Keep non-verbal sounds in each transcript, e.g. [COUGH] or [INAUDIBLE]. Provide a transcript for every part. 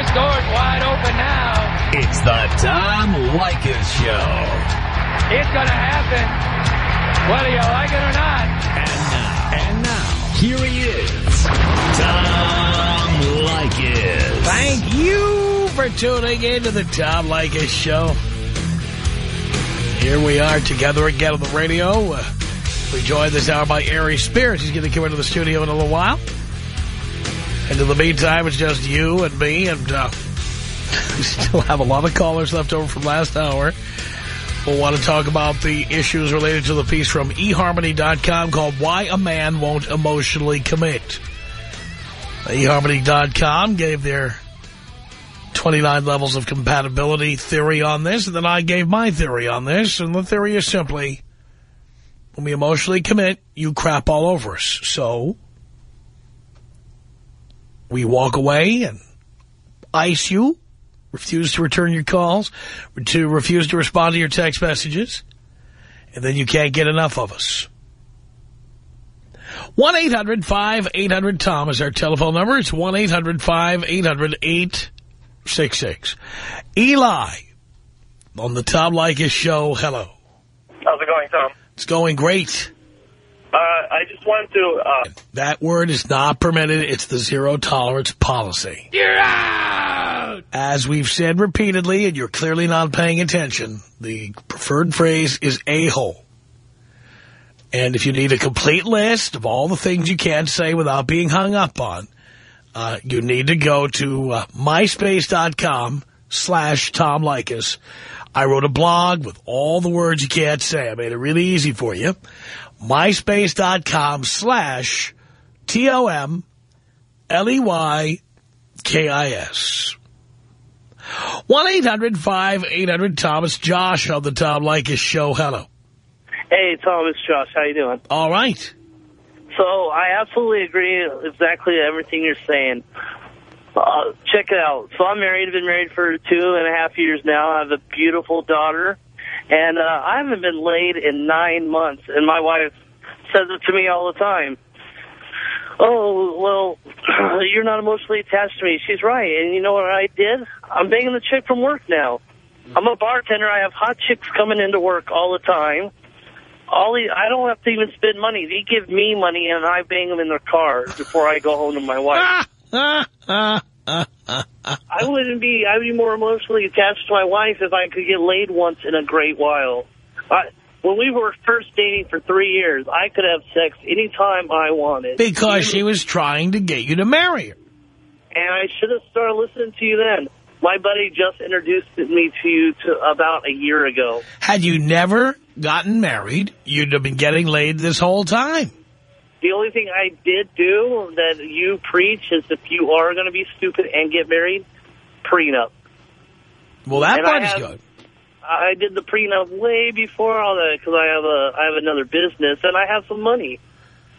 This door's wide open now. It's the Tom Leykis Show. It's gonna happen, whether you like it or not. And now, and now, here he is, Tom Leykis. Thank you for tuning in to the Tom Leykis Show. Here we are together again on the radio. Uh, we joined this hour by Aries Spears. He's going to come into the studio in a little while. And in the meantime, it's just you and me, and uh, [LAUGHS] we still have a lot of callers left over from last hour. We'll want to talk about the issues related to the piece from eHarmony.com called Why a Man Won't Emotionally Commit. eHarmony.com gave their 29 levels of compatibility theory on this, and then I gave my theory on this, and the theory is simply, when we emotionally commit, you crap all over us. So, we walk away and ice you, refuse to return your calls, to refuse to respond to your text messages, and then you can't get enough of us. 1-800-5800-TOM is our telephone number. It's 1-800-5800-866. Eli on the Tom Leykis show. Hello. How's it going, Tom? It's going great. Uh, I just wanted to... Uh, That word is not permitted. It's the zero tolerance policy. You're out! As we've said repeatedly, and you're clearly not paying attention, the preferred phrase is a-hole. And if you need a complete list of all the things you can't say without being hung up on, uh, you need to go to uh, myspace.com slash Tom Leykis. I wrote a blog with all the words you can't say. I made it really easy for you. myspace.com slash T-O-M-L-E-Y-K-I-S. 1-800-5800-TOM. It's Josh on the Tom Leykis show. Hello. hey, Tom, it's Josh. How you doing? All right. So I absolutely agree exactly everything you're saying. Uh, check it out. So I'm married. I've been married for two and a half years now. I have a beautiful daughter. And uh, I haven't been laid in nine months. And my wife says it to me all the time. Oh, well, [CLEARS THROAT] you're not emotionally attached to me. She's right. And you know what I did? I'm banging the chick from work now. I'm a bartender. I have hot chicks coming into work all the time. All the, I don't have to even spend money. They give me money, and I bang them in their car before I go home to my wife. [LAUGHS] [LAUGHS] [LAUGHS] I wouldn't be. I'd be more emotionally attached to my wife if I could get laid once in a great while. I, when we were first dating for three years, I could have sex anytime I wanted. Because she was trying to get you to marry her. And I should have started listening to you then. My buddy just introduced me to you to about a year ago. Had you never gotten married, you'd have been getting laid this whole time. The only thing I did do that you preach is if you are going to be stupid and get married, prenup. Well, that And part is good. I did the prenup way before all that because I have a I have another business and I have some money.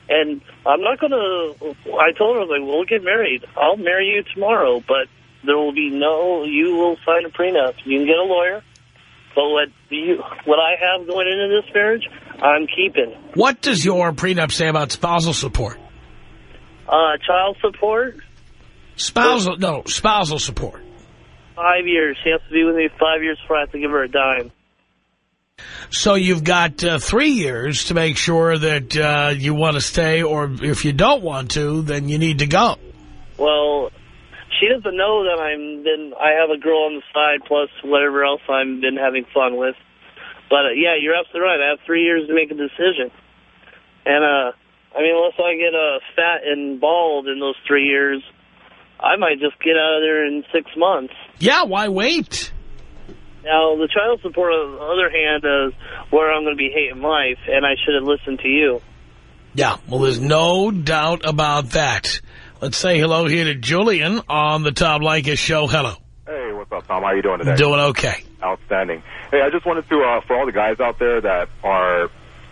And I'm not going to, I told her, I was like, we'll get married. I'll marry you tomorrow, but there will be no, you will sign a prenup. You can get a lawyer. But what you, what I have going into this marriage, I'm keeping. What does your prenup say about spousal support? Uh, child support, Spousal, no, spousal support. five years. She has to be with me five years before I have to give her a dime. So you've got uh, three years to make sure that uh, you want to stay, or if you don't want to, then you need to go. Well, she doesn't know that I'm been. I have a girl on the side plus whatever else I've been having fun with. But uh, yeah, you're absolutely right. I have three years to make a decision, and uh, I mean, unless I get uh, fat and bald in those three years, I might just get out of there in six months. Yeah, why wait? Now, the child support, on the other hand, is where I'm going to be hating life, and I should have listened to you. Yeah, well, there's no doubt about that. Let's say hello here to Julian on the Tom Leykis show. Hello. Hey, what's up, Tom? How you doing today? Doing okay. Outstanding. Hey, I just wanted to, uh, for all the guys out there that are,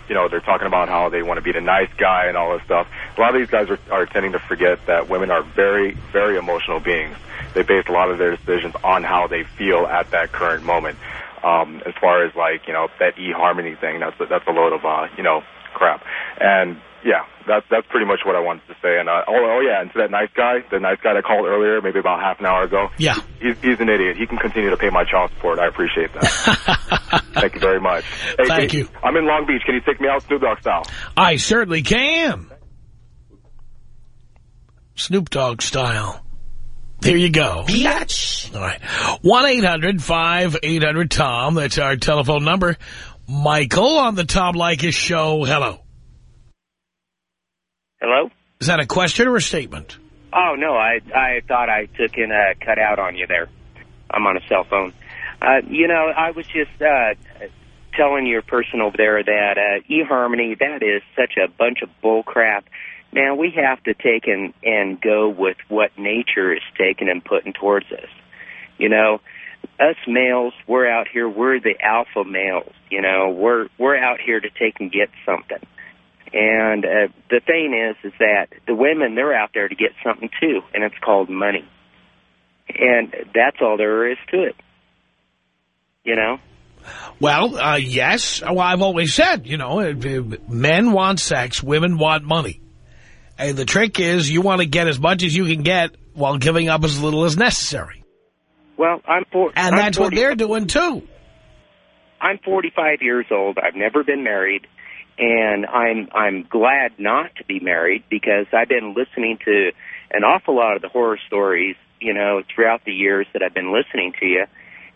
you know, they're talking about how they want to be the nice guy and all this stuff. A lot of these guys are, are tending to forget that women are very, very emotional beings. They base a lot of their decisions on how they feel at that current moment. Um, as far as like, you know, that e-harmony thing, that's that's a load of, uh, you know, crap. And yeah, that's that's pretty much what I wanted to say. And uh, oh, oh yeah, and to that nice guy, the nice guy that called earlier, maybe about half an hour ago. Yeah. He's, he's an idiot. He can continue to pay my child support. I appreciate that. [LAUGHS] Thank you very much. Hey, Thank can you. I'm in Long Beach. Can you take me out Snoop Dogg style? I certainly can. Snoop Dogg style. There you go. Biatch. All right. 1-800-5800-TOM. That's our telephone number. Michael on the Tom Leykis show. Hello. Hello? Is that a question or a statement? Oh, no, I I thought I took in a cutout on you there. I'm on a cell phone. Uh, you know, I was just uh, telling your person over there that uh, eHarmony, that is such a bunch of bull crap. Man, we have to take and, and go with what nature is taking and putting towards us. You know, us males, we're out here, we're the alpha males. You know, we're we're out here to take and get something. And uh, the thing is, is that the women they're out there to get something too, and it's called money. And that's all there is to it. You know. Well, uh, yes. Well, I've always said, you know, men want sex, women want money. And the trick is you want to get as much as you can get while giving up as little as necessary. Well, I'm for, And I'm that's what they're doing, too. I'm 45 years old. I've never been married, and I'm I'm glad not to be married because I've been listening to an awful lot of the horror stories, you know, throughout the years that I've been listening to you,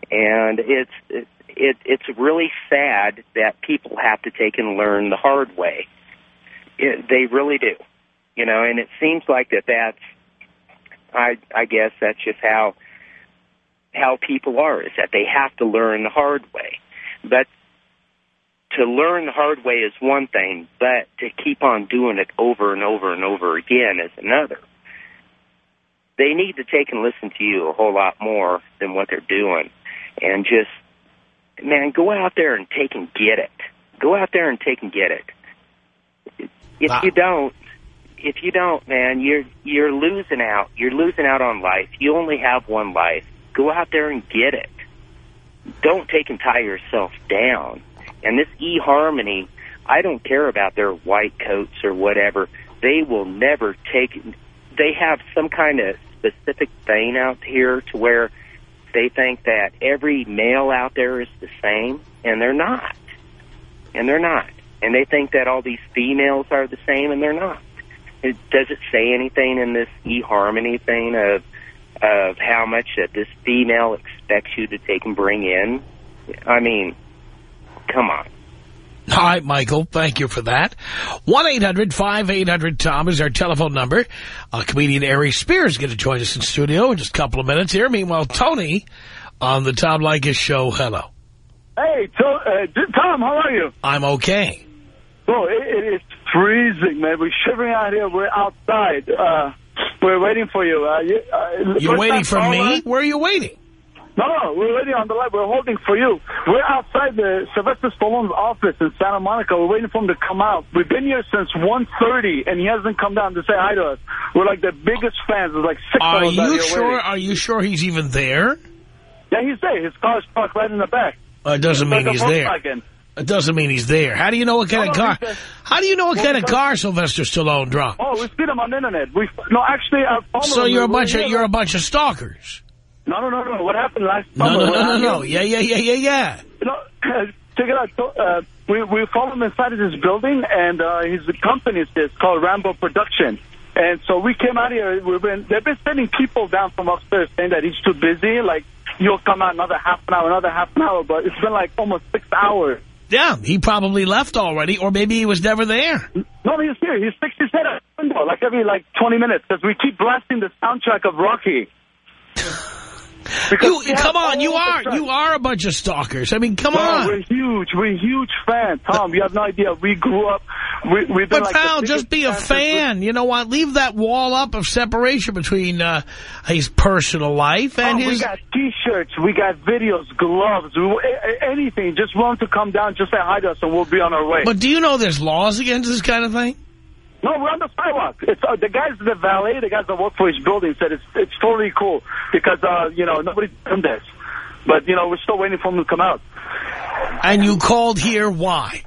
and it's it, it it's really sad that people have to take and learn the hard way. It, they really do, you know, and it seems like that that's I I guess that's just how how people are is that they have to learn the hard way. But to learn the hard way is one thing, but to keep on doing it over and over and over again is another. They need to take and listen to you a whole lot more than what they're doing. And just, man, go out there and take and get it. Go out there and take and get it. If Wow. you don't, if you don't, man, you're you're losing out. You're losing out on life. You only have one life. Go out there and get it don't take and tie yourself down. And this eHarmony, I don't care about their white coats or whatever. They will never take. They have some kind of specific thing out here to where they think that every male out there is the same, and they're not. And they're not. And they think that all these females are the same, and they're not. It, does it say anything in this eHarmony thing of of how much that this female expects you to take and bring in. I mean, come on. All right, Michael, thank you for that. 1-800-5800-TOM is our telephone number. Uh, comedian Aries Spears is going to join us in studio in just a couple of minutes here. Meanwhile, Tony on the Tom Leykis show. Hello. Hey, to, uh, Tom, how are you? I'm okay. Bro, it, it is freezing, man. We're shivering out here. We're outside. Uh, we're waiting for you. Uh, you uh, You're waiting for me? Where are you waiting? No, no, we're waiting on the line. We're holding for you. We're outside the Sylvester Stallone's office in Santa Monica. We're waiting for him to come out. We've been here since 1.30, and he hasn't come down to say hi to us. We're like the biggest fans. There's like six Are of us out you sure? waiting. Are you sure he's even there? Yeah, he's there. His car's parked right in the back. Uh, it doesn't mean he's there. It doesn't mean he's there. How do you know what kind No, of car? How do you know what kind of car Sylvester Stallone drives? Oh, we've seen him on the internet. We no, actually, I followed so him. you're a bunch of you're a bunch of stalkers. No, no, no, no. What happened last No, summer? no, when no, no, no. Yeah, yeah, yeah, yeah, yeah. You know, [CLEARS THROAT] check it out. So, uh, we we followed him inside of his building, and uh, his company is this called Rambo Production. And so we came out here. We've been they've been sending people down from upstairs saying that he's too busy. Like you'll come out another half an hour, another half an hour. But it's been like almost six hours. Yeah, he probably left already, or maybe he was never there. No, he's here. He sticks his head out the window like every like 20 minutes because we keep blasting the soundtrack of Rocky. [LAUGHS] Because You, come on, you are you are a bunch of stalkers. I mean, come No, on. we're huge. We're huge fans, Tom. You have no idea. We grew up. We, we've been But like pal, just be a fans since we- fan. You know what? Leave that wall up of separation between uh, his personal life and Oh, we got T-shirts, we got videos, gloves, we, a- a- anything. Just want to come down, just say hi to us, and we'll be on our way. But do you know there's laws against this kind of thing? No, we're on the sidewalk. It's uh, the guys, in the valet, the guys that work for his building said it's it's totally cool because uh, you know nobody's done this. But you know we're still waiting for him to come out. And you called here, why?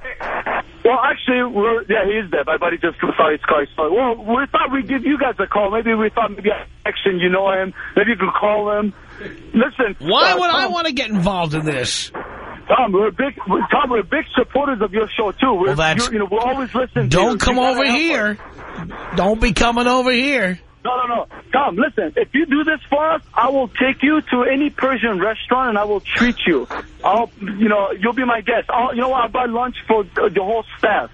Well, actually, we're, yeah, he is dead. My buddy just saw his car. So, well, we thought we'd give you guys a call. Maybe we thought maybe action. You know him. Maybe you could call him. Listen. Why uh, would I want to get involved in this? Tom, we're big. Tom, we're big supporters of your show too. We're, Well, that's- you're- know, we're always listening. Don't come over here. Don't be coming over here. No, no, no. Tom, listen, if you do this for us, I will take you to any Persian restaurant and I will treat you. I'll, you know, you'll be my guest. I'll, you know what? I'll buy lunch for the whole staff.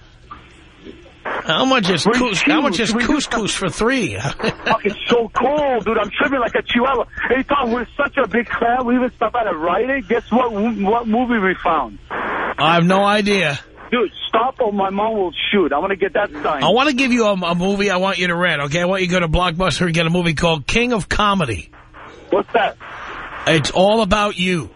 How much is cous- how much is couscous for three? [LAUGHS] Fuck, it's so cold, dude. I'm tripping like a chihuahua. Hey, Tom, we're such a big fan. We even stopped at a Aid. Guess what? What movie we found? I have no idea. Dude, stop or my mom will shoot. I want to get that signed. I want to give you a, a movie I want you to rent, okay? I want you to go to Blockbuster and get a movie called King of Comedy. What's that? It's all about you.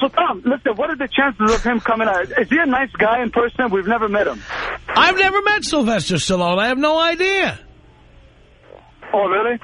So, Tom, listen, what are the chances of him coming out? Is he a nice guy in person? We've never met him. I've never met Sylvester Stallone. I have no idea. Oh, really?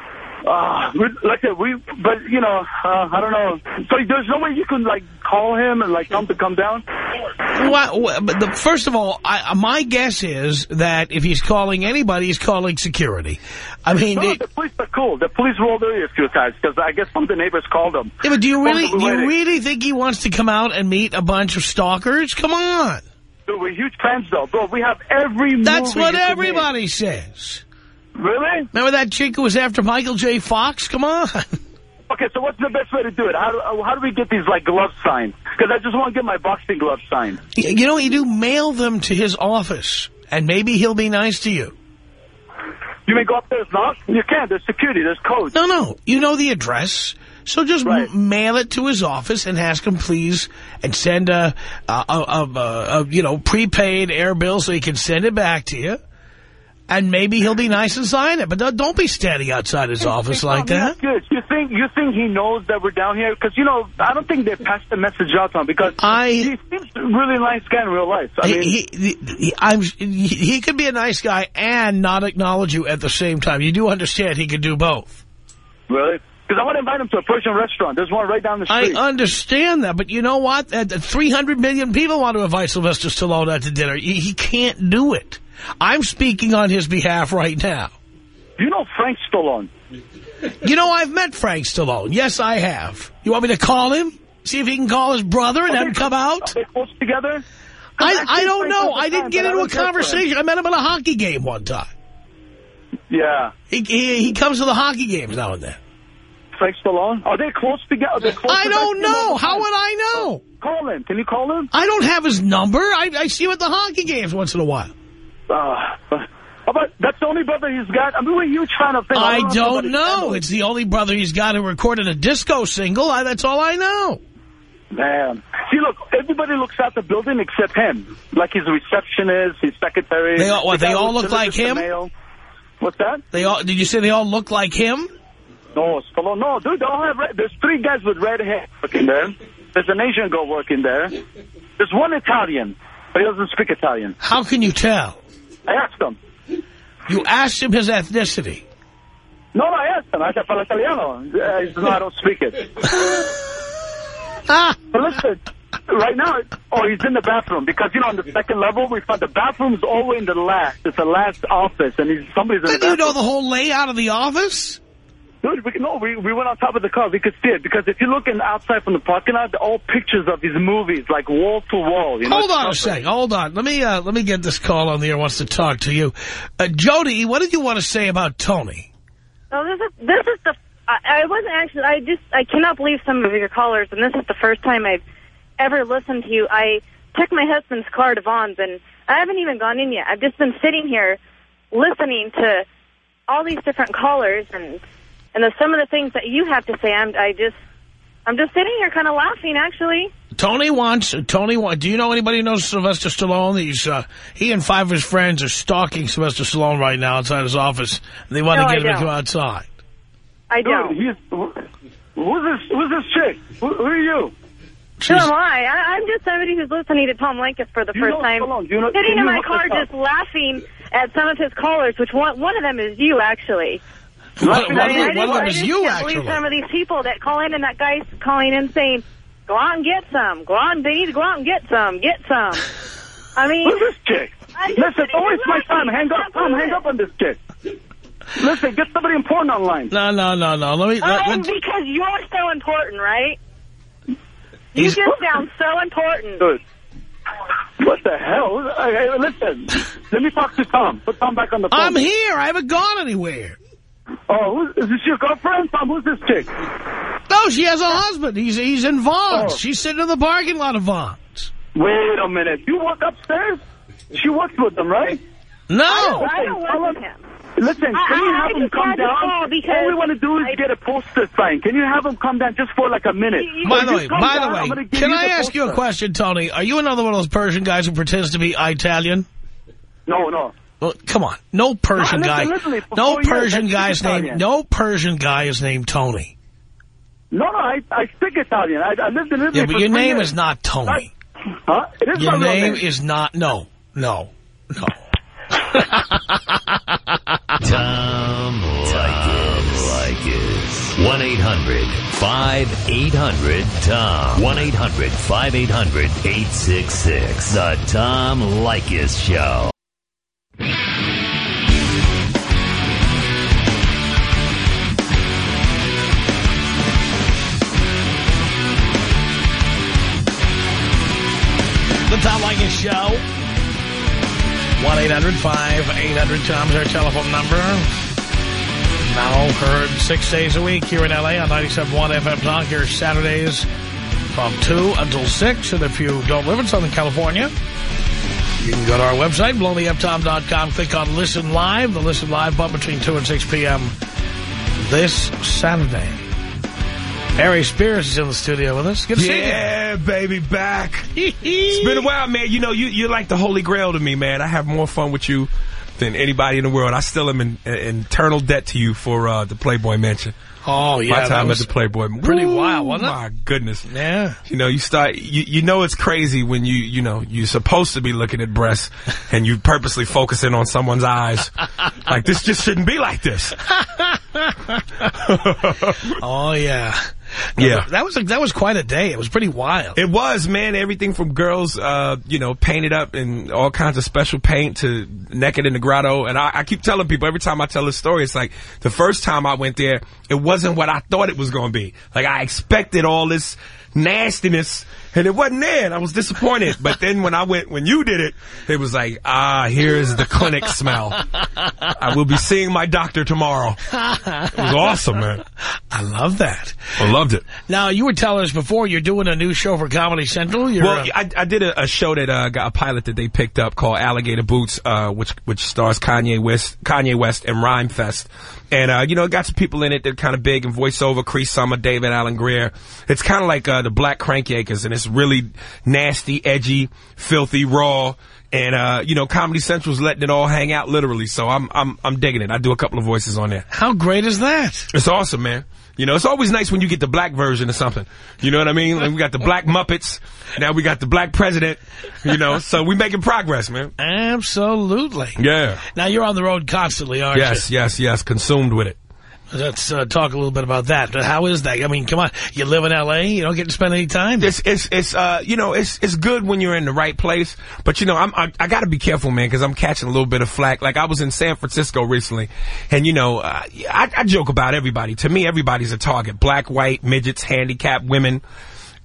Uh, like I said, we, but, you know, uh, I don't know. So there's no way you can, like, call him and, like, tell him to come down? Well, the, first of all, I, my guess is that if he's calling anybody, he's calling security. I mean, No, the police are cool. The police rolled earlier a few times because I guess some of the neighbors called them. yeah, but do you really, do you really think he wants to come out and meet a bunch of stalkers? Come on. Dude, we're huge fans, though. Bro, we have every That's what everybody says. Really? Remember that chick who was after Michael J. Fox? Come on. Okay, so what's the best way to do it? How do, how do we get these, like, gloves signed? Because I just want to get my boxing gloves signed. You know what you do? Mail them to his office, and maybe he'll be nice to you. You may go up there and knock? You can't. There's security. There's codes. No, no. You know the address. So just Right. mail it to his office and ask him, please, and send a, a, a, a, a, you know, prepaid air bill so he can send it back to you. And maybe he'll be nice and sign it. But don't- be standing outside his office like that. Good. You think you think he knows that we're down here? Because you know, I don't think they passed the message out him because I- he seems a really nice guy in real life. I mean, He, he, he, I'm, he he could be a nice guy and not acknowledge you at the same time. You do understand he could do both. really? Because I want to invite him to a Persian restaurant. There's one right down the street. I understand that, but you know what? Uh, 300 million people want to invite Sylvester Stallone out to dinner. He, he can't do it. I'm speaking on his behalf right now. you know Frank Stallone. You know, I've met Frank Stallone. Yes, I have. You want me to call him? See if he can call his brother and have him come out? Are they close together? I, I don't know. I didn't get into a don't care for him. conversation. I met him at a hockey game one time. Yeah. He, he, he comes to the hockey games now and then. Frank Stallone. Are they close together? They close I to don't know. How would I know? Call him. Can you call him? I don't have his number. I, I see him at the hockey games once in a while. Uh, about that's the only brother he's got? I mean, we're a huge fan of him. I don't about his know. It's the only brother he's got who recorded a disco single. I, that's all I know. Man. See, look, everybody looks out the building except him. Like his receptionist, his secretary. They all- what, the they all look like him? What's that? They all. Did you say they all look like him? No, Stallone. No, dude, they all have red. There's three guys with red hair working there. There's an Asian girl working there. There's one Italian, but he doesn't speak Italian. How can you tell? I asked him. You asked him his ethnicity. No, no, I asked him. I said, "Parla italiano." Uh, he said, no, I don't speak it. Ah, [LAUGHS] But listen, right now, oh, he's in the bathroom because, you know, on the second level, we found the bathroom's all the way in the last. It's the last office, and he's, somebody's in the did you know the whole layout of the office? Dude, we, no, we, we went on top of the car. We could see it because if you look in outside from the parking lot, all pictures of his movies, like wall to wall. You know, Hold on a It's second. Hold on. Let me uh, let me get this call on the air. Wants to talk to you, uh, Jody. What did you want to say about Tony? No, this is this is the. I, I wasn't actually. I just I cannot believe some of your callers, and this is the first time I've ever listened to you. I took my husband's car to Vons, and I haven't even gone in yet. I've just been sitting here listening to all these different callers, and and the, some of the things that you have to say. I'm I just I'm just sitting here kind of laughing, actually. Tony wants. Tony wants. Do you know anybody who knows Sylvester Stallone? He's uh, he and five of his friends are stalking Sylvester Stallone right now outside his office. They want No, to I get him to don't. come outside. I Dude, don't. he's, who's this, who's this chick? Who, who are you? Who am I? I? I'm just somebody who's listening to Tom Leykis for the You first know time, Stallone. You know- sitting in you my car just laughing at some of his callers, which one, one of them is you, actually. One, Laughing one at of them- I one of just- them is you, can't believe actually. some of these people that call in and that guy's calling in saying, go out and get some. Go out and they need to go out and get some. Get some. I mean, Who's this chick? I'm Listen, sitting don't waste my time. Hang up, Tom, hang up on this chick. Listen, get somebody important online. No, no, no, no. Let me. Let, Oh, because you're so important, right? You just sound so important. Good. What the hell? Hey, hey, listen, let me talk to Tom. Put Tom back on the phone. I'm here. I haven't gone anywhere. Oh, is this your girlfriend? Tom, who's this chick? No, she has a husband. He's he's in Vons. Oh. She's sitting in the parking lot of Vons. Wait a minute. You work upstairs? She works with them, right? No. I don't work with him. Listen, I- can you have I him come down? because All we want to do is I- get a poster signed. Can you have him come down just for like a minute? By the way, by down, the way, can I the ask you a question, Tony? Are you another one of those Persian guys who pretends to be Italian? No, no. Well, come on. No Persian No, guy. listen, listen, no Persian I speak guy's name. No Persian guy is named Tony. No, no, I, I speak Italian. I, I lived in Italy Yeah, but your name years. is not Tony. Huh? It is Your my name name. is not. No, no, no. [LAUGHS] Tom Leykis. 1-800-5800-TOM. 1-800-5800-866. The Tom Leykis Show. Show. 1-800-5800-TOM is our telephone number. Now heard six days a week here in L.A. on 97.1 FM Talk. Here Saturdays from 2 until 6. And if you don't live in Southern California, you can go to our website, blowmeuptom.com, click on Listen Live. The Listen Live button between 2 and 6 p.m. this Saturday. Aries Spears is in the studio with us. Good to see you. Yeah, baby, back. [LAUGHS] It's been a while, man. You know, you, you're like the holy grail to me, man. I have more fun with you than anybody in the world. I still am in, in eternal debt to you for uh, the Playboy Mansion. Oh, yeah. My time at the Playboy. pretty Woo, wild, wasn't it? My goodness. Yeah. You know, you start, you, you know it's crazy when you, you know, you're supposed to be looking at breasts [LAUGHS] and you purposely focusing on someone's eyes. like, this just shouldn't be like this. [LAUGHS] Oh, yeah. [LAUGHS] Yeah. That was, a, that was quite a day. It was pretty wild. It was, man. Everything from girls, uh, you know, painted up in all kinds of special paint to naked in the grotto. And I, I keep telling people every time I tell this story, it's like the first time I went there, it wasn't what I thought it was going to be. Like I expected all this nastiness and it wasn't there and I was disappointed. But then when I went, when you did it, it was like, ah, here's the clinic smell. I will be seeing my doctor tomorrow. It was awesome, man. I love that. I loved it. Now, you were telling us before you're doing a new show for Comedy Central. You're, Well, uh, I, I did a, a show that uh, got a pilot that they picked up called Alligator Boots, uh, which which stars Kanye West, Kanye West and Rhymefest, and uh, you know it got some people in it that are kind of big and voiceover. Cree Summer, David Alan Grier. It's kind of like uh, the Black Crank Yankers, and it's really nasty, edgy, filthy, raw. And uh, you know, Comedy Central's letting it all hang out literally, so I'm I'm I'm digging it. I do a couple of voices on there. how great is that? It's awesome, man. You know, it's always nice when you get the black version of something. You know what I mean? Like we got the black Muppets. Now we got the black president. You know, so we making progress, man. Absolutely. Yeah. Now, you're on the road constantly, aren't Yes, yes, yes. Consumed with it. Let's uh, talk a little bit about that. How is that? I mean, come on. You live in L.A., you don't get to spend any time. It's it's it's uh you know it's it's good when you're in the right place, but you know I'm I, I got to be careful, man, because I'm catching a little bit of flack. Like I was in San Francisco recently, and you know uh, I, I joke about everybody. To me, everybody's a target: black, white, midgets, handicapped, women.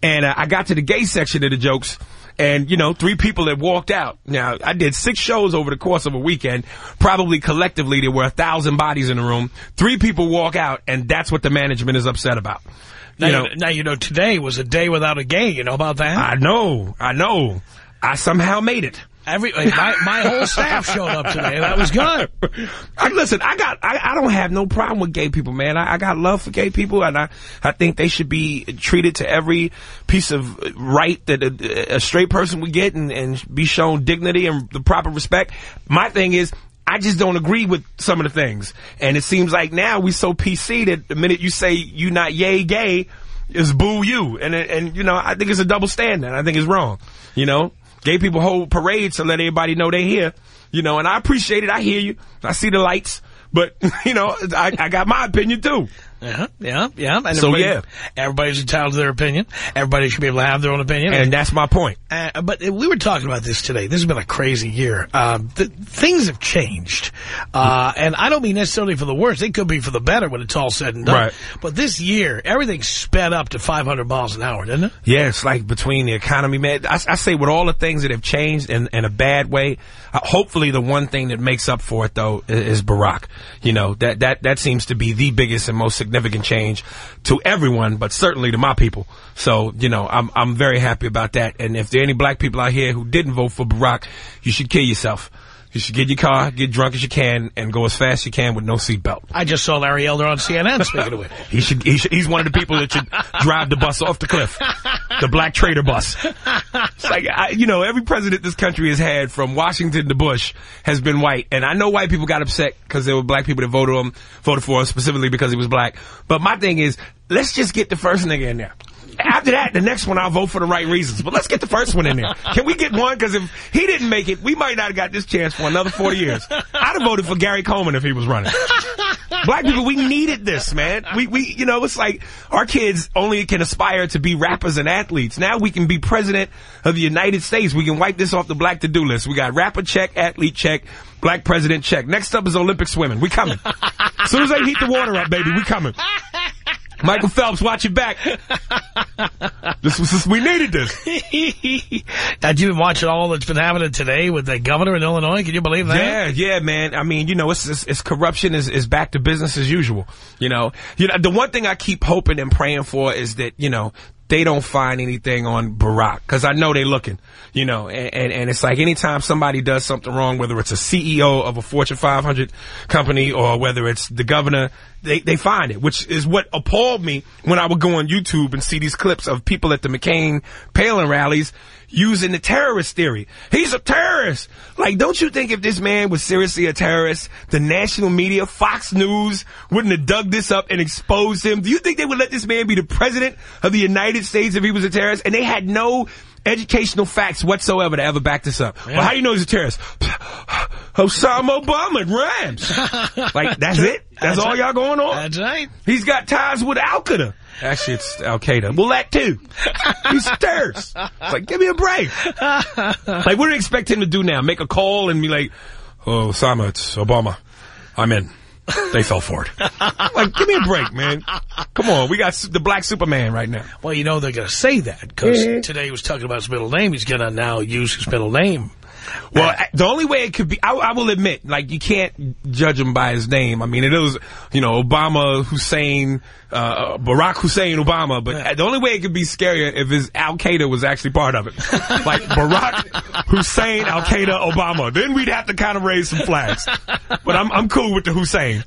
And uh, I got to the gay section of the jokes. And, you know, three people had walked out. Now, I did six shows over the course of a weekend. Probably collectively, there were a thousand bodies in the room. Three people walk out, and that's what the management is upset about. now, you know, now, you know, today was a day without a gay. You know about that? I know, I know. I somehow made it. Every my, my whole staff showed up today. That was good. I, listen, I got, I, I don't have no problem with gay people, man. I, I got love for gay people, and I, I think they should be treated to every piece of right that a, a straight person would get, and, and be shown dignity and the proper respect. My thing is. I just don't agree with some of the things. And it seems like now we so PC that the minute you say you not yay gay, is boo you. And, and, you know, I think it's a double standard. I think it's wrong. You know, gay people hold parades to let everybody know they're here. You know, and I appreciate it. I hear you. I see the lights. but [LAUGHS] you know, I, I got my opinion too. Yeah, yeah, yeah. And So, everybody- yeah. everybody's entitled to their opinion. Everybody should be able to have their own opinion. And that's my point. Uh, but we were talking about this today. This has been a crazy year. Um, th things have changed. Uh, and I don't mean necessarily for the worse. It could be for the better when it's all said and done. Right. But this year, everything's sped up to 500 miles an hour, didn't it? Yeah, it's like between the economy, man. I, I say with all the things that have changed in, in a bad way, uh, hopefully the one thing that makes up for it though is, is Barack. You know that that that seems to be the biggest and most significant change to everyone, but certainly to my people. So you know, I'm I'm very happy about that. And if there are any black people out here who didn't vote for Barack, you should kill yourself. You should get in your car, get drunk as you can, and go as fast as you can with no seatbelt. I just saw Larry Elder on CNN, [LAUGHS] speaking of which. He should, he should. He's one of the people that should drive the bus off the cliff, the black traitor bus. It's like I, you know, every president this country has had, from Washington to Bush, has been white, and I know white people got upset because there were black people that voted him, voted for him specifically because he was black. But my thing is, let's just get the first nigga in there. After that, the next one I'll vote for the right reasons. But let's get the first one in there. Can we get one? Because if he didn't make it, we might not have got this chance for another 40 years. I'd have voted for Gary Coleman if he was running. Black people, we needed this, man. We, we, you know, it's like our kids only can aspire to be rappers and athletes. Now we can be president of the United States. We can wipe this off the black to-do list. We got rapper check, athlete check, black president check. Next up is Olympic swimming. We coming. As soon as they heat the water up, baby, we coming. Michael Phelps, watch your back. [LAUGHS] This was this, we needed this. [LAUGHS] Had you been watching all that's been happening today with the governor in Illinois? Can you believe that? Yeah, yeah, man. I mean, you know, it's, it's, it's corruption is, is back to business as usual. You know, you know, the one thing I keep hoping and praying for is that, you know, they don't find anything on Barack because I know they're looking, you know, and, and, and it's like anytime somebody does something wrong, whether it's a CEO of a Fortune 500 company or whether it's the governor, they, they find it, which is what appalled me when I would go on YouTube and see these clips of people at the McCain Palin rallies using the terrorist theory. He's a terrorist. Like, don't you think if this man was seriously a terrorist, the national media, Fox News, wouldn't have dug this up and exposed him? Do you think they would let this man be the president of the United States if he was a terrorist? And they had no educational facts whatsoever to ever back this up. Well, how do you know he's a terrorist? [SIGHS] Osama Obama, it rhymes. [LAUGHS] like, that's it? That's, all y'all going on? That's right. He's got ties with Al Qaeda. Actually, it's Al Qaeda. Well, that too. He's a terrorist. It's like, give me a break. [LAUGHS] Like, what do you expect him to do now? Make a call and be like, oh, Osama, it's Obama. I'm in. [LAUGHS] They fell for it. [LAUGHS] like, give me a break, man. Come on, we got the black Superman right now. Well, you know they're going to say that because Mhm. today he was talking about his middle name. He's going to now use his middle name. Well, I- the only way it could be, I, I will admit, like you can't judge him by his name. I mean, it was, you know, Obama, Hussein, uh, Barack Hussein Obama, but the only way it could be scarier if his Al Qaeda was actually part of it, [LAUGHS] like Barack Hussein Al Qaeda Obama. Then we'd have to kind of raise some flags. But I'm I'm cool with the Hussein.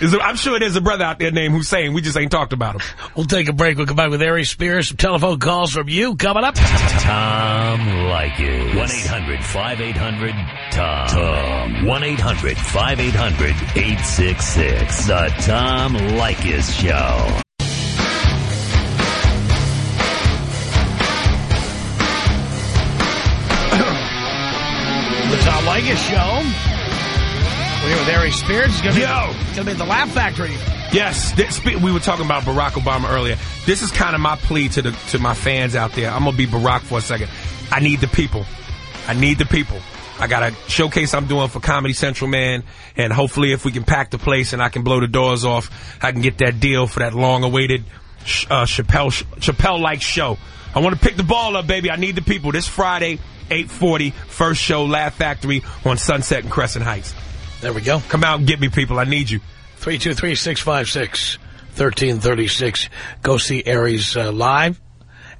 Is there- I'm sure there's a brother out there named Hussein. We just ain't talked about him. We'll take a break. We'll come back with Aries Spears. Some telephone calls from you coming up. Tom Leykis. 1-800-5800-TOM. Tom. 1-800-5800-866. The Tom Leykis Show. The Tom Leykis Show. We're here with Aries Spears. It's going to be, Yo! it's gonna be at the Laugh Factory. Yes, this, we were talking about Barack Obama earlier. This is kind of my plea to the to my fans out there. I'm gonna be Barack for a second. I need the people. I need the people. I got a showcase I'm doing for Comedy Central, man, and hopefully if we can pack the place and I can blow the doors off, I can get that deal for that long-awaited uh, Chappelle Chappelle-like show. I want to pick the ball up, baby. I need the people. This Friday, 8:40, first show, Laugh Factory on Sunset and Crescent Heights. There we go. Come out and get me, people. I need you. 323-656-1336. Go see Aries uh, live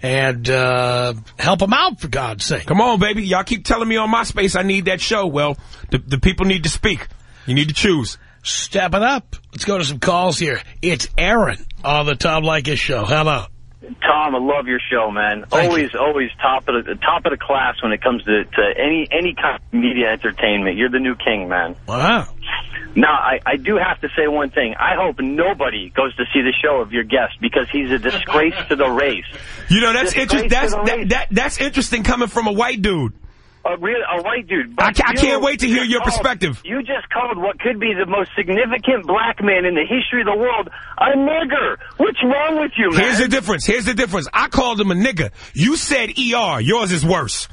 and uh, help them out, for God's sake. Come on, baby. Y'all keep telling me on MySpace I need that show. Well, the, the people need to speak. You need to choose. Step it up. Let's go to some calls here. It's Aaron on the Tom Leykis Show. Hello. Tom, I love your show, man. always, always top of the top of the class when it comes to, to any any kind of media entertainment. You're the new king, man. Wow. Now, I, I do have to say one thing. I hope nobody goes to see the show of your guest because he's a disgrace to the race. You know, that's interesting. That's that, that that's interesting coming from a white dude. A real a white dude. I, ca- I you can't wait to hear your called- perspective. You just called what could be the most significant black man in the history of the world a nigger. What's wrong with you, man? Here's the difference. Here's the difference. I called him a nigger. You said ER. Yours is worse.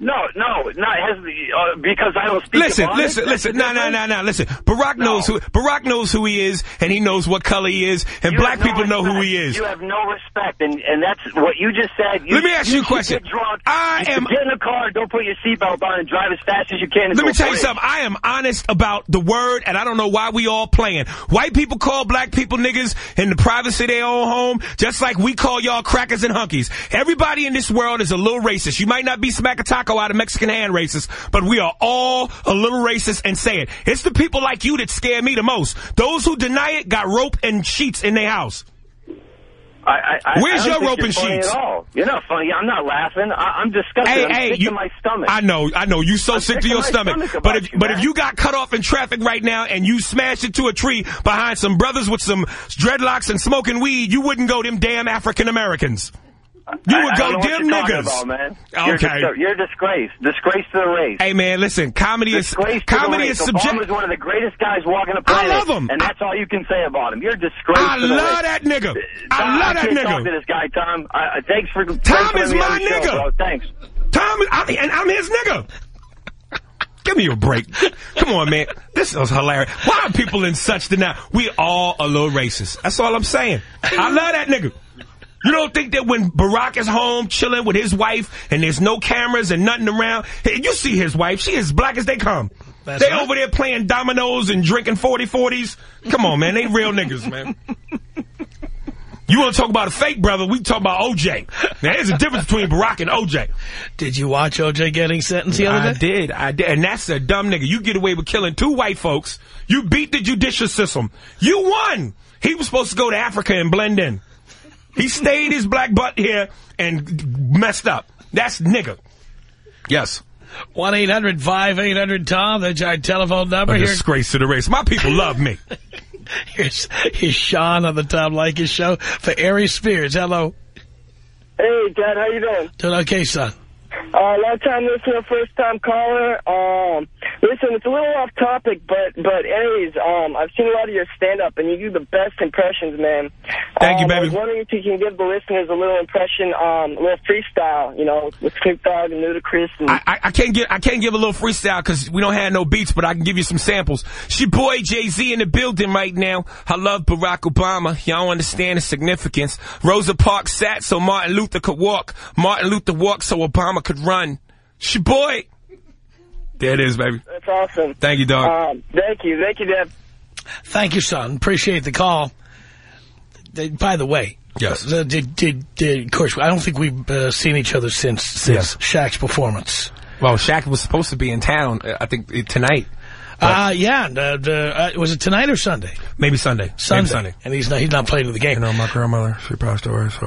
No, no, not has uh, because I don't speak. Listen, listen, listen. the No, no, no, no. Listen. Barack knows who Barack knows who he is, and he knows what color he is, and You black no people know who he is. You have no respect, and and that's what you just said. You, Let me ask you a question. Get drunk. I you am- get in a car, don't put your seatbelt on, and drive as fast as you can. Let me tell you something. I am honest about the word, and I don't know why we all playing. White people call black people niggas in the privacy of their own home, just like we call y'all crackers and hunkies. Everybody in this world is a little racist. You might not be smack a taco out of Mexican hand racist, but we are all a little racist and say it. It's the people like you that scare me the most. Those who deny it got rope and sheets in their house. I, I, Where's I your rope and sheets? At all. You're not funny. I'm not laughing. I, I'm disgusted. Hey, I'm hey, sick you, to my stomach. I know, I know. You so I'm sick sick to to your stomach. stomach but if, you, but if you got cut off in traffic right now and you smashed into a tree behind some brothers with some dreadlocks and smoking weed, you wouldn't go them damn African Americans. You I- would go don't know what them you're talking niggas. About, man. You're, Okay. you're a disgrace. Disgrace to the race. Hey man, listen, comedy is Disgrace to comedy is race. subject. Obama's one of the greatest guys walking the I planet. love him. And that's all you can say about him. You're a disgrace I to the love that nigga. Uh, I Tom, love that can't nigga. talk to this guy, Tom. I, I- thanks for Tom thanks is my the show, nigga. Thanks. Tom, I, and I'm his nigga. Give me a break. Come on, man. This is hilarious. Why are people in such denial? We all a little racist. That's all I'm saying. I love that nigga. You don't think that when Barack is home chilling with his wife and there's no cameras and nothing around, hey, you see his wife, she is black as they come. That's they right. over there playing dominoes and drinking 40-40s. Come on, man. They real niggas, man. [LAUGHS] You want to talk about a fake brother, we talk about OJ. Now, there's a difference between Barack and OJ. Did you watch O.J. getting sentenced the other I day? did, I did. And that's a dumb nigga. You get away with killing two white folks. You beat the judicial system. You won. He was supposed to go to Africa and blend in. He stayed his black butt here and messed up. That's nigga. Yes. 1-800-5800-TOM. That's our telephone number. A Here, disgrace to the race. My people love me. [LAUGHS] here's, here's Sean on the Tom Leykis show for Aries Spears. Hello. Hey, Dad, how you doing? Doing okay, son? Uh, long time listener, first time caller. Um, listen, it's a little off topic, but but anyways, um, I've seen a lot of your stand up, and you do the best impressions, man. Thank you, um, I baby. was wondering if you can give the listeners a little impression, um, a little freestyle, you know, with Snoop Dogg and Ludacris. And I, I, I can't give I can't give a little freestyle because we don't have no beats, but I can give you some samples. It's your boy Jay Z in the building right now. I love Barack Obama. Y'all understand the significance. Rosa Parks sat so Martin Luther could walk. Martin Luther walked so Obama could run. It's your boy. There it is, baby. that's awesome. Thank you, dog. Um, thank you, thank you, Dad. Thank you, son. Appreciate the call. By the way, Yes. did, did, did, of course, I don't think we've uh, seen each other since, since Yes. Shaq's performance. Well, Shaq was supposed to be in town. uh, I think uh, tonight, Uh, yeah, uh, the, uh, was it tonight or Sunday? maybe Sunday. Sunday. Maybe Sunday. And he's not, he's not playing in the game. You know, my grandmother, she passed away, so,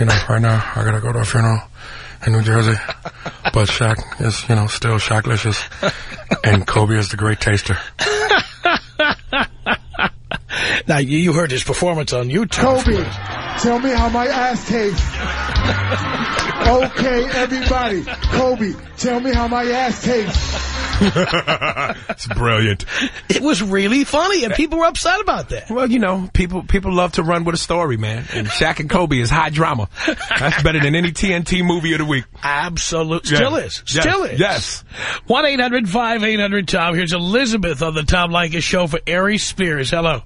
you know, right now, I gotta go to a funeral in New Jersey. But Shaq is, you know, still Shaqlicious. And Kobe is the great taster. [LAUGHS] [LAUGHS] Now, you, you heard his performance on YouTube. Kobe, tell me how my ass tastes. [LAUGHS] okay, everybody. Kobe, tell me how my ass tastes. [LAUGHS] it's brilliant. It was really funny, and people were upset about that. Well, you know, people people love to run with a story, man. And Shaq and Kobe is high drama. That's better than any TNT movie of the week. Absolutely. Yeah. Still is. Yes. Still is. Yes. 1-800-5800-TOM. Here's Elizabeth on the Tom Leykis show for Aries Spears. Hello.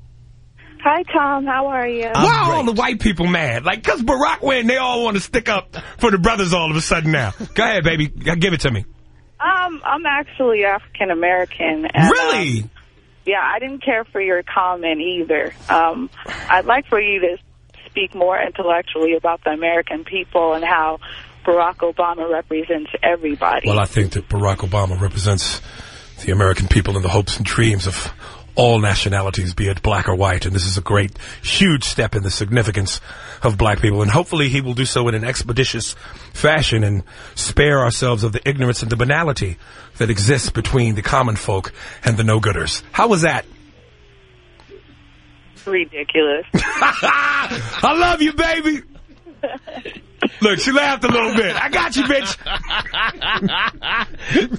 Hi, Tom. How are you? Why are all the white people mad? Like, cause Barack win, they all want to stick up for the brothers all of a sudden now. Go ahead, baby. Give it to me. Um, I'm actually African American. Really? um, yeah, I didn't care for your comment either. Um, I'd like for you to speak more intellectually about the American people and how Barack Obama represents everybody. Well, I think that Barack Obama represents the American people and the hopes and dreams of all nationalities, be it black or white. And this is a great, huge step in the significance of black people. And hopefully he will do so in an expeditious fashion and spare ourselves of the ignorance and the banality that exists between the common folk and the no-gooders. How was that? Ridiculous. [LAUGHS] I love you, baby. [LAUGHS] Look, she laughed a little bit. I got you, bitch.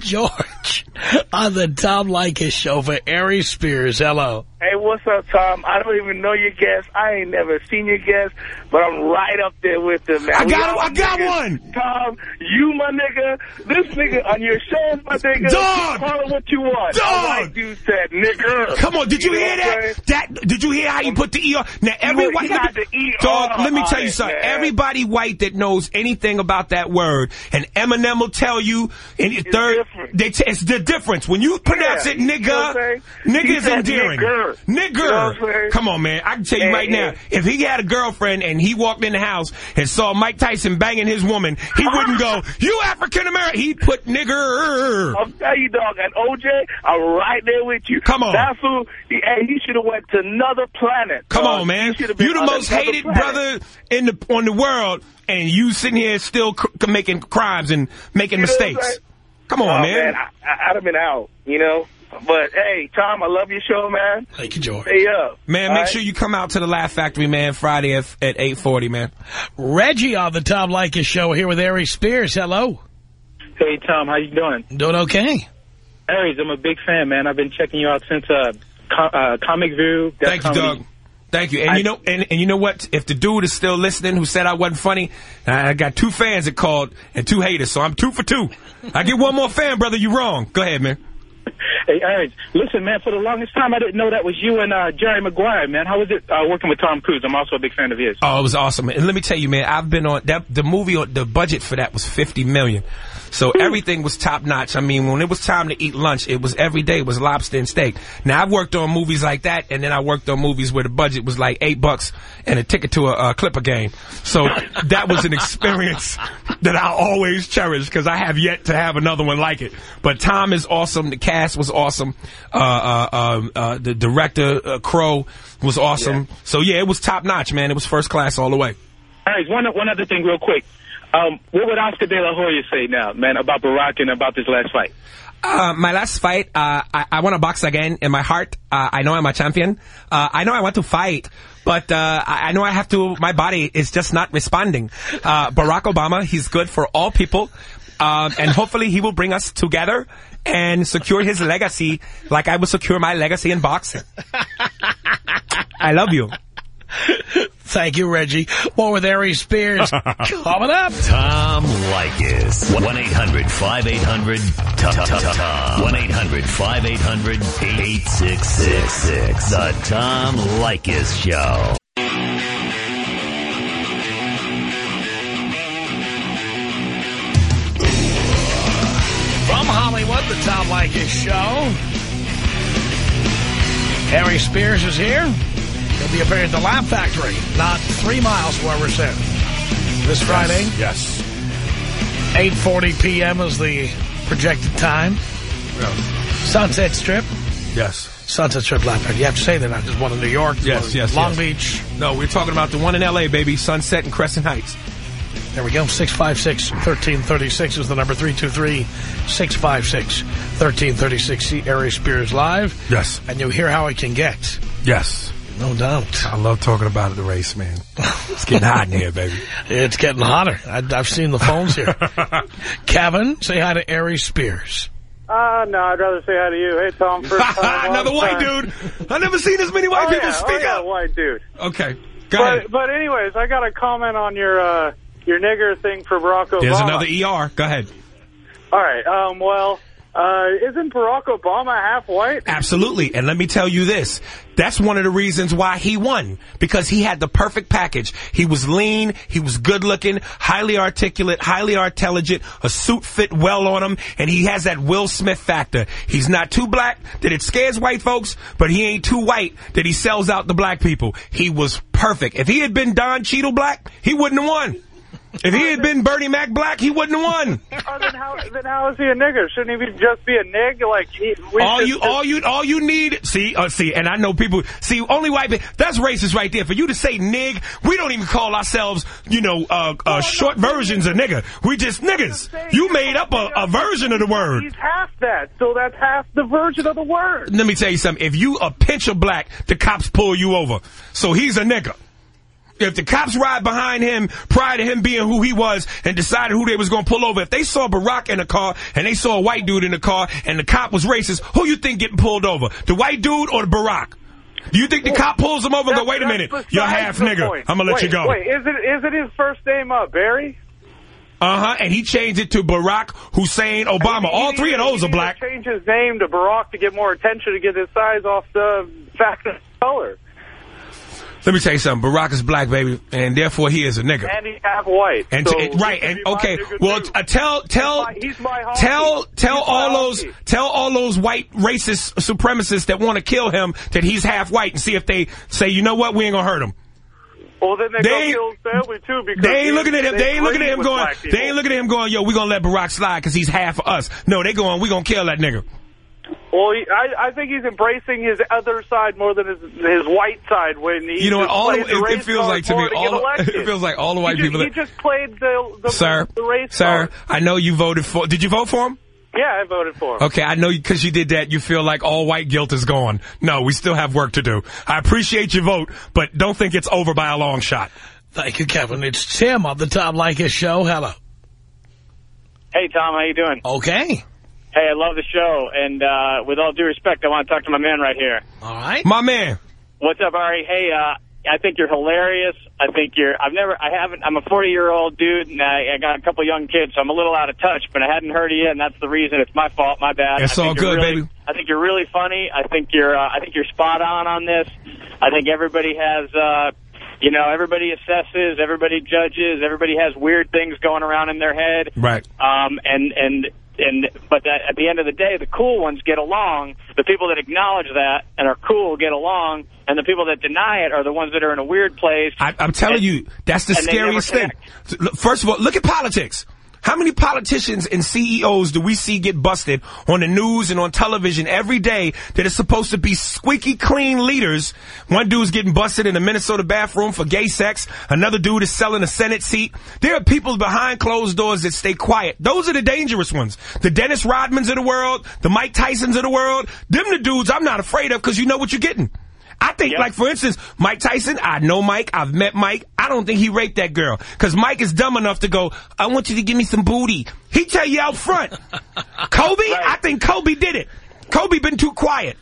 [LAUGHS] George, on the Tom Leykis show for Aries Spears. Hello. Hey, what's up, Tom? I don't even know your guest. I ain't never seen your guest, but I'm right up there with them, man. I got I got niggas. one. Tom, you my nigga. This nigga on your show, my nigga. Dog. Call it what you want. Dog. White dude said, nigga. Come on, did you, know hear what I'm saying? that? That did you hear how you put the ER? Now every white got the ER dog. Let me tell you something. man. Everybody white that knows anything about that word, and Eminem will tell you. And third, they it's the difference when you pronounce Yeah, it, you know nigga. Nigga is endearing. nigger. Nigger. You know what I'm saying? Come on, man. I can tell you right now, if he had a girlfriend and he walked in the house and saw Mike Tyson banging his woman, he wouldn't go, [LAUGHS] "You African American." He'd put nigger. I'm telling you, dog, and OJ, I'm right there with you. Come on. That's who, he, hey, he should have went to another planet. Come dog. on, man. He should have been You the most hated planet. brother in the on the world, and you sitting here still making crimes and making You know mistakes. Come on, Oh, man. I, I, I'd have been out, you know. But hey, Tom, I love your show, man. Thank you, George. Hey, up. Man, All make right? sure you come out to the Laugh Factory, man, Friday at, at 840, man. Reggie on the Tom Leykis show here with Aries Spears. Hello. Hey, Tom, how you doing? Doing okay. Aries, I'm a big fan, man. I've been checking you out since uh, com- uh, Comic View. Thank you, Doug. Thank you. And you know, and, and you know what? If the dude is still listening who said I wasn't funny, I got two fans that called and two haters, so I'm two for two. I get one more fan, brother. You wrong. Go ahead, man. [LAUGHS] Hey, Aries, listen, man, for the longest time, I didn't know that was you and uh, Jerry Maguire, man. How was it uh, working with Tom Cruise? I'm also a big fan of his. Oh, it was awesome. And let me tell you, man, I've been on that. The movie, the budget for that was fifty million. So everything was top notch. I mean, when it was time to eat lunch, it was every day it was lobster and steak. Now I've worked on movies like that, and then I worked on movies where the budget was like eight bucks and a ticket to a, a Clipper game. So [LAUGHS] that was an experience that I always cherish because I have yet to have another one like it. But Tom is awesome. The cast was awesome. Uh, uh, um, uh, the director uh, Crowe was awesome. So yeah, it was top notch, man. It was first class all the way. Aries, one, one other thing real quick. Um, what would Oscar De La Hoya say now, man, about Barack and about this last fight? Uh, my last fight, uh, I, I want to box again in my heart. Uh, I know I'm a champion. Uh, I know I want to fight, but uh, I, I know I have to. My body is just not responding. Uh, Barack Obama, he's good for all people, um, and hopefully he will bring us together and secure his legacy like I will secure my legacy in boxing. [LAUGHS] I love you. Thank you, Reggie. More with Aries Spears coming up. Tom Leykis. 1-800-5800-TOM. 1-800-5800-8666. The Tom Leykis Show. From Hollywood, the Tom Leykis Show. Aries Spears is here. He'll be appearing at the Laugh Factory, not three miles from where we're sitting. This Friday. Yes. 8.40 p.m. is the projected time. Sunset Strip. Yes. Sunset Strip Laugh Factory. You have to say they're not just one in New York. Yes, yes, Long yes. Beach. No, we're talking about the one in L.A., baby. Sunset and Crescent Heights. There we go. 656-1336 is the number. 323-656-1336. See Ari Spears live. Yes. And you'll hear how it can get. Yes. No doubt. I love talking about the race, man. It's getting hot in here, baby. [LAUGHS] It's getting hotter. I, I've seen the phones here. [LAUGHS] Kevin, say hi to Ari Spears. Uh, no, I'd rather say hi to you. Hey, Tom, first [LAUGHS] time. Another white time. dude. I've never seen as many white oh, people yeah, speak oh, yeah, up. white dude. Okay. Go but, ahead. but anyways, I got a comment on your, uh, your nigger thing for Barack Obama. There's another ER. Go ahead. All right, um, well, uh, isn't Barack Obama half white? Absolutely. And let me tell you this. That's one of the reasons why he won. Because he had the perfect package. He was lean, he was good looking, highly articulate, highly intelligent, a suit fit well on him, and he has that Will Smith factor. He's not too black that it scares white folks, but he ain't too white that he sells out the black people. He was perfect. If he had been Don Cheadle black, he wouldn't have won. If he had been Bernie Mac black, he wouldn't have won. [LAUGHS] Oh, then how then how is he a nigger? Shouldn't he be just be a nig? Like he, all should you, just- all you, all you need. See, uh, see, and I know people. See, only white. That's racist right there. For you to say nig, we don't even call ourselves, you know, uh, uh, short versions of nigger. We just niggas. You made up a, a version of the word. He's half that, so that's half the version of the word. Let me tell you something. If you a pinch of black, the cops pull you over. So he's a nigger. If the cops ride behind him prior to him being who he was and decided who they was going to pull over, if they saw Barack in a car and they saw a white dude in the car and the cop was racist, who you think getting pulled over? The white dude or the Barack? Do you think the cop pulls him over and go, wait a minute, you're half nigger. I'm going to let wait, you go. Wait, is it is it his first name, uh, Barry? Uh-huh, and he changed it to Barack Hussein Obama. All three of those are black. Change his name to Barack to get more attention to get his size off the [LAUGHS] fact of color. Let me tell you something. Barack is black, baby, and therefore he is a nigga. And he's half white. And so right, and could be my okay, well, uh, tell tell He's my tell tell He's all those honky. tell all those white racist supremacists that want to kill him that he's half white, and see if they say, you know what, we ain't gonna hurt him. Well, then they, They go ain't- kill family too because They ain't looking at him. They ain't looking at him going. They ain't looking at him going, yo, we gonna let Barack slide because he's half of us. No, they going, we gonna kill that nigga. Well, he, I, I think he's embracing his other side more than his his white side when he You know what? All the, the it, it feels like to me, more to get all [LAUGHS] it feels like all the white he people. That, he just played the the, sir, the race sir, card. I know you voted for. Did you vote for him? Yeah, I voted for him. Okay, I know because you did that, you feel like all white guilt is gone. No, we still have work to do. I appreciate your vote, but don't think it's over by a long shot. Thank you, Kevin. It's Tim on the Tom Leykis show. Hello. Hey, Tom, how you doing? Okay. Hey, I love the show, and uh, with all due respect, I want to talk to my man right here. All right. My man. What's up, Ari? Hey, uh, I think you're hilarious. I think you're. I've never. I haven't. I'm a 40 year old dude, and I, I got a couple young kids, so I'm a little out of touch. But I hadn't heard of you, and that's the reason. It's my fault. My bad. It's all good, really- baby. I think you're really funny. I think you're. Uh, I think you're spot on on this. I think everybody has. Uh, you know, everybody assesses, everybody judges, everybody has weird things going around in their head. Right. Um, and, and, and, but that, at the end of the day, the cool ones get along. The people that acknowledge that and are cool get along. And the people that deny it are the ones that are in a weird place. I, I'm telling And- you, that's the and they never scariest thing. First of all, look at politics. How many politicians and CEOs do we see get busted on the news and on television every day that is supposed to be squeaky clean leaders? One dude's getting busted in a Minnesota bathroom for gay sex. Another dude is selling a Senate seat. There are people behind closed doors that stay quiet. Those are the dangerous ones. The Dennis Rodmans of the world, the Mike Tysons of the world. Them the dudes I'm not afraid of because you know what you're getting. I think, like, for instance, Mike Tyson, I know Mike, I've met Mike. I don't think he raped that girl. Because Mike is dumb enough to go, I want you to give me some booty. He tell you out front. [LAUGHS] Kobe, I think Kobe did it. Kobe been too quiet.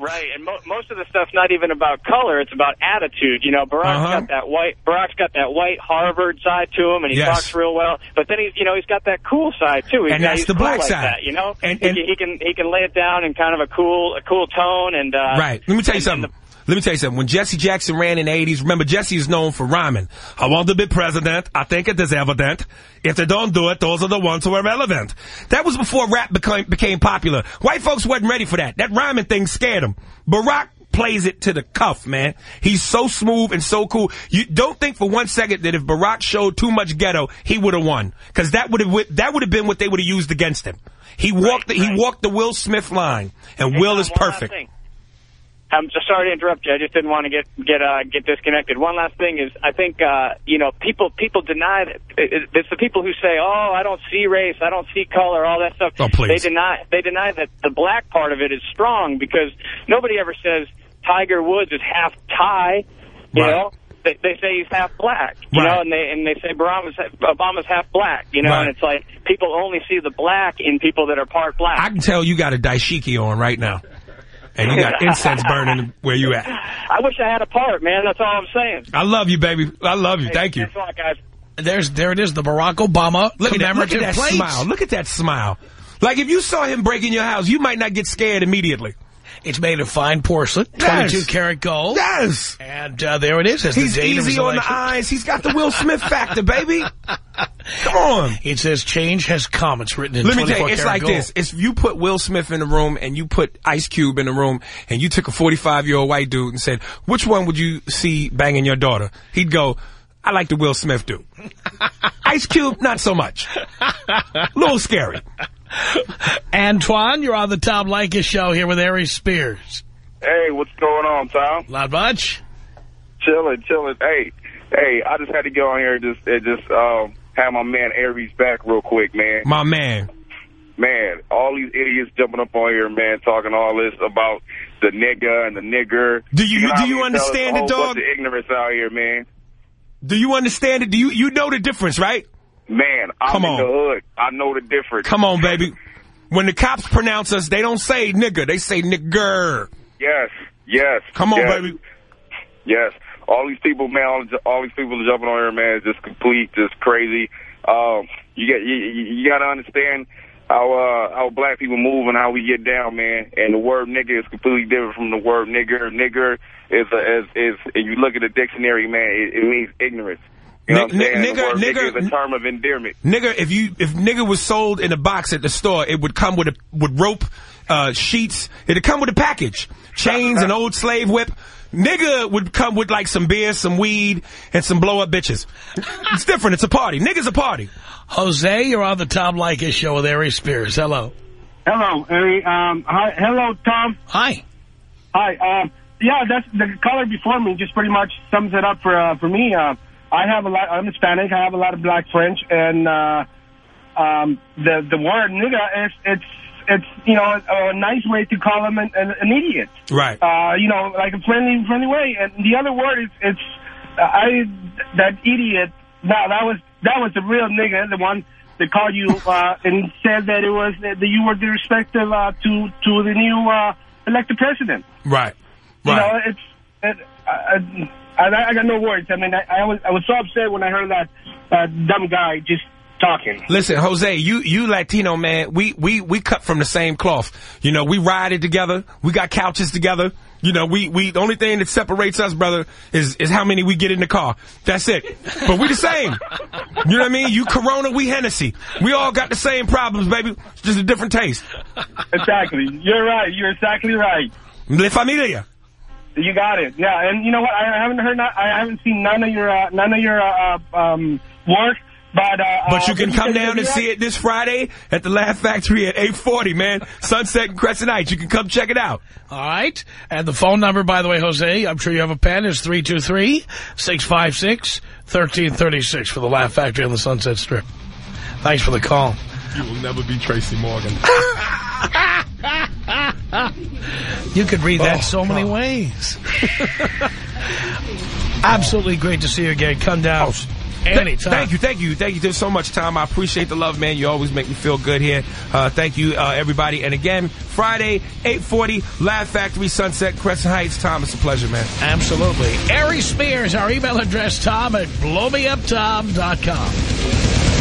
Right, and mo most of the stuff's not even about color; it's about attitude. You know, Barack's Uh-huh. got that white. Barack's got that white Harvard side to him, and he Yes. talks real well. But then he's, you know, he's got that cool side too. He's And that's the cool black like side. That, you know, And- he, and- can, he can he can lay it down in kind of a cool a cool tone, and uh, right. Let me tell you and- something. and Let me tell you something. When Jesse Jackson ran in the 80s, remember Jesse is known for rhyming. I want to be president. I think it is evident. If they don't do it, those are the ones who are relevant. That was before rap became, became popular. White folks wasn't ready for that. That rhyming thing scared them. Barack plays it to the cuff, man. He's so smooth and so cool. You don't think for one second that if Barack showed too much ghetto, he would have won. Cause that would have, that would have been what they would have used against him. He walked, the, he walked the Will Smith line. And Hey, Will is perfect. I'm so sorry to interrupt you. I just didn't want to get get uh, get disconnected. One last thing is, I think uh, you know people people deny that it's the people who say, "Oh, I don't see race, I don't see color, all that stuff." Oh, please. They deny they deny that the black part of it is strong because nobody ever says Tiger Woods is half Thai. You Right. know, they, they say he's half black. You Right. know, and they and they say Obama's Obama's half black. You know, Right. and it's like people only see the black in people that are part black. I can tell you got a dashiki on right now. And you got [LAUGHS] incense burning where you at. I wish I had a part, man. That's all I'm saying. I love you, baby. I love you. Hey, Thank you. Thanks a lot, guys. There's There it is, the Barack Obama Look at that, look at that plates. smile. Look at that smile. Like if you saw him breaking your house, you might not get scared immediately. It's made of fine porcelain, 22 Yes. karat gold. Yes. And uh, there it is. He's the date of his easy on the eyes. He's got the Will Smith factor, baby. [LAUGHS] Come on. It says change has come. It's written in Let me tell you, it's like gold. this. If you put Will Smith in the room and you put Ice Cube in the room and you took a 45 year old white dude and said, which one would you see banging your daughter? He'd go, I like the Will Smith dude. [LAUGHS] Ice Cube, not so much. A little scary. Antoine, you're on the Tom Leykis show here with Aries Spears. Hey, what's going on, Tom? Not much. Chilling, chilling. Hey, hey, I just had to go on here and just, and just um, have my man Aries back real quick, man. My man. Man, all these idiots jumping up on here, man, talking all this about the nigga and the nigger. Do you- know do you understand it, dog? bunch of ignorance out here, man. Do you understand it? Do you you know the difference, right? Man, I'm Come in on. the hood. I know the difference. Come on, baby. When the cops pronounce us, they don't say nigga, they say nigger. Yes, yes. Come on, yes. baby. Yes. All these people, man, all, all these people jumping on here, man, is just complete, just crazy. Um, you get, you, you got to understand how uh, how black people move and how we get down, man. And the word nigga is completely different from the word nigger. Nigger is a, is is. If you look at the dictionary, man, it, it means ignorance. You know what I'm saying? nigger- the nigger- nigger is a term of endearment. Nigger, if you if nigger was sold in a box at the store, it would come with a with rope, uh, sheets. It'd come with a package, chains, an old slave whip. Nigga would come with like some beer, some weed, and some blow up bitches. It's different. It's a party. Nigga's a party. Jose, you're on the Tom Leykis show with Ari Spears. Hello. Hello, Harry. Um, hi, hello, Tom. Hi. Hi. Um, yeah, that's the caller before me. Just pretty much sums it up for uh, for me. Uh, I have a lot. I'm Hispanic. I have a lot of black French, and uh, um, the the word nigga is it's it's you know a, a nice way to call him an, an, an idiot. Right. Uh, you know, like a friendly friendly way. And the other word is it's uh, I that idiot. No, that was that was the real nigga, the one that called you [LAUGHS] uh, and said that it was that you were disrespectful uh, to to the new uh, elected president. Right. You know, it's it, I, I, I got no words. I mean, I, I was I was so upset when I heard that uh, dumb guy just talking. Listen, Jose, you you Latino man, we we we cut from the same cloth. You know, we rided together. We got couches together. You know, we we the only thing that separates us, brother, is is how many we get in the car. That's it. But we the same. You know what I mean? You Corona, we Hennessy. We all got the same problems, baby. It's just a different taste. Exactly. You're right. You're exactly right. Le familia. You got it. Yeah, and you know what? I haven't heard. Not, I haven't seen none of your uh, none of your uh, uh, um, work. But uh, But you uh, can come down and see it this Friday at the Laugh Factory at 840, man. Sunset and Crescent Heights. You can come check it out. All right. And the phone number, by the way, Jose, I'm sure you have a pen, is 323-656-1336 for the Laugh Factory on the Sunset Strip. Thanks for the call. You will never be Tracy Morgan. [LAUGHS] You could read that Oh, so many ways. Absolutely great to see you again. Come down anytime. Thank you, thank you, thank you. There's so much time. I appreciate the love, man. You always make me feel good here. Uh, thank you, uh, everybody. And again, Friday, 840, Laugh Factory, Sunset, Crescent Heights. Tom, it's a pleasure, man. Absolutely. Ari Spears, our email address, tom at blowmeuptom.com.